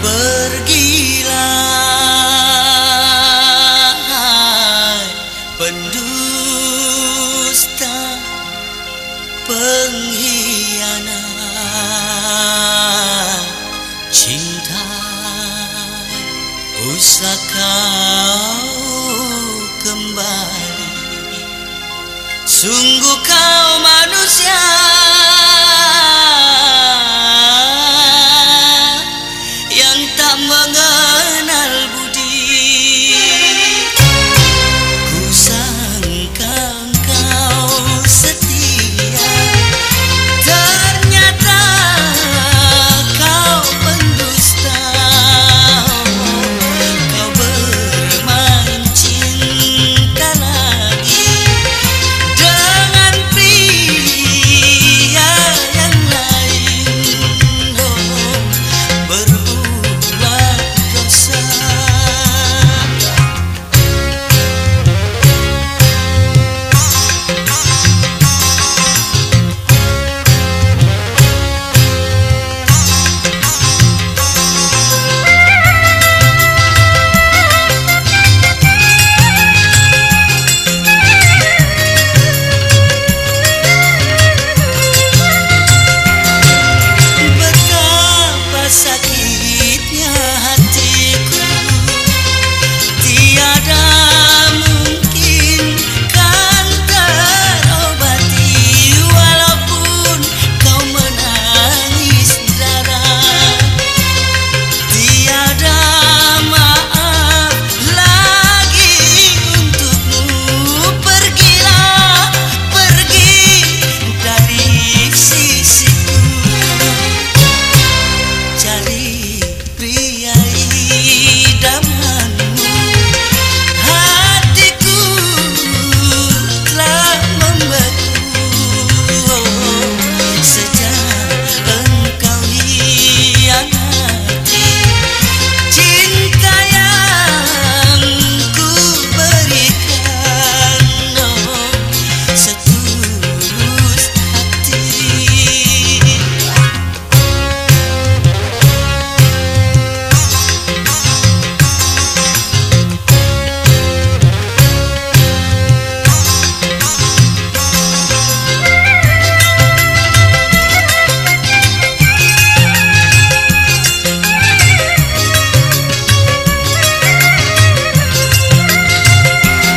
bergila pendusta pengkhianat. Cinta usah kau kembali. Sungguh kau manusia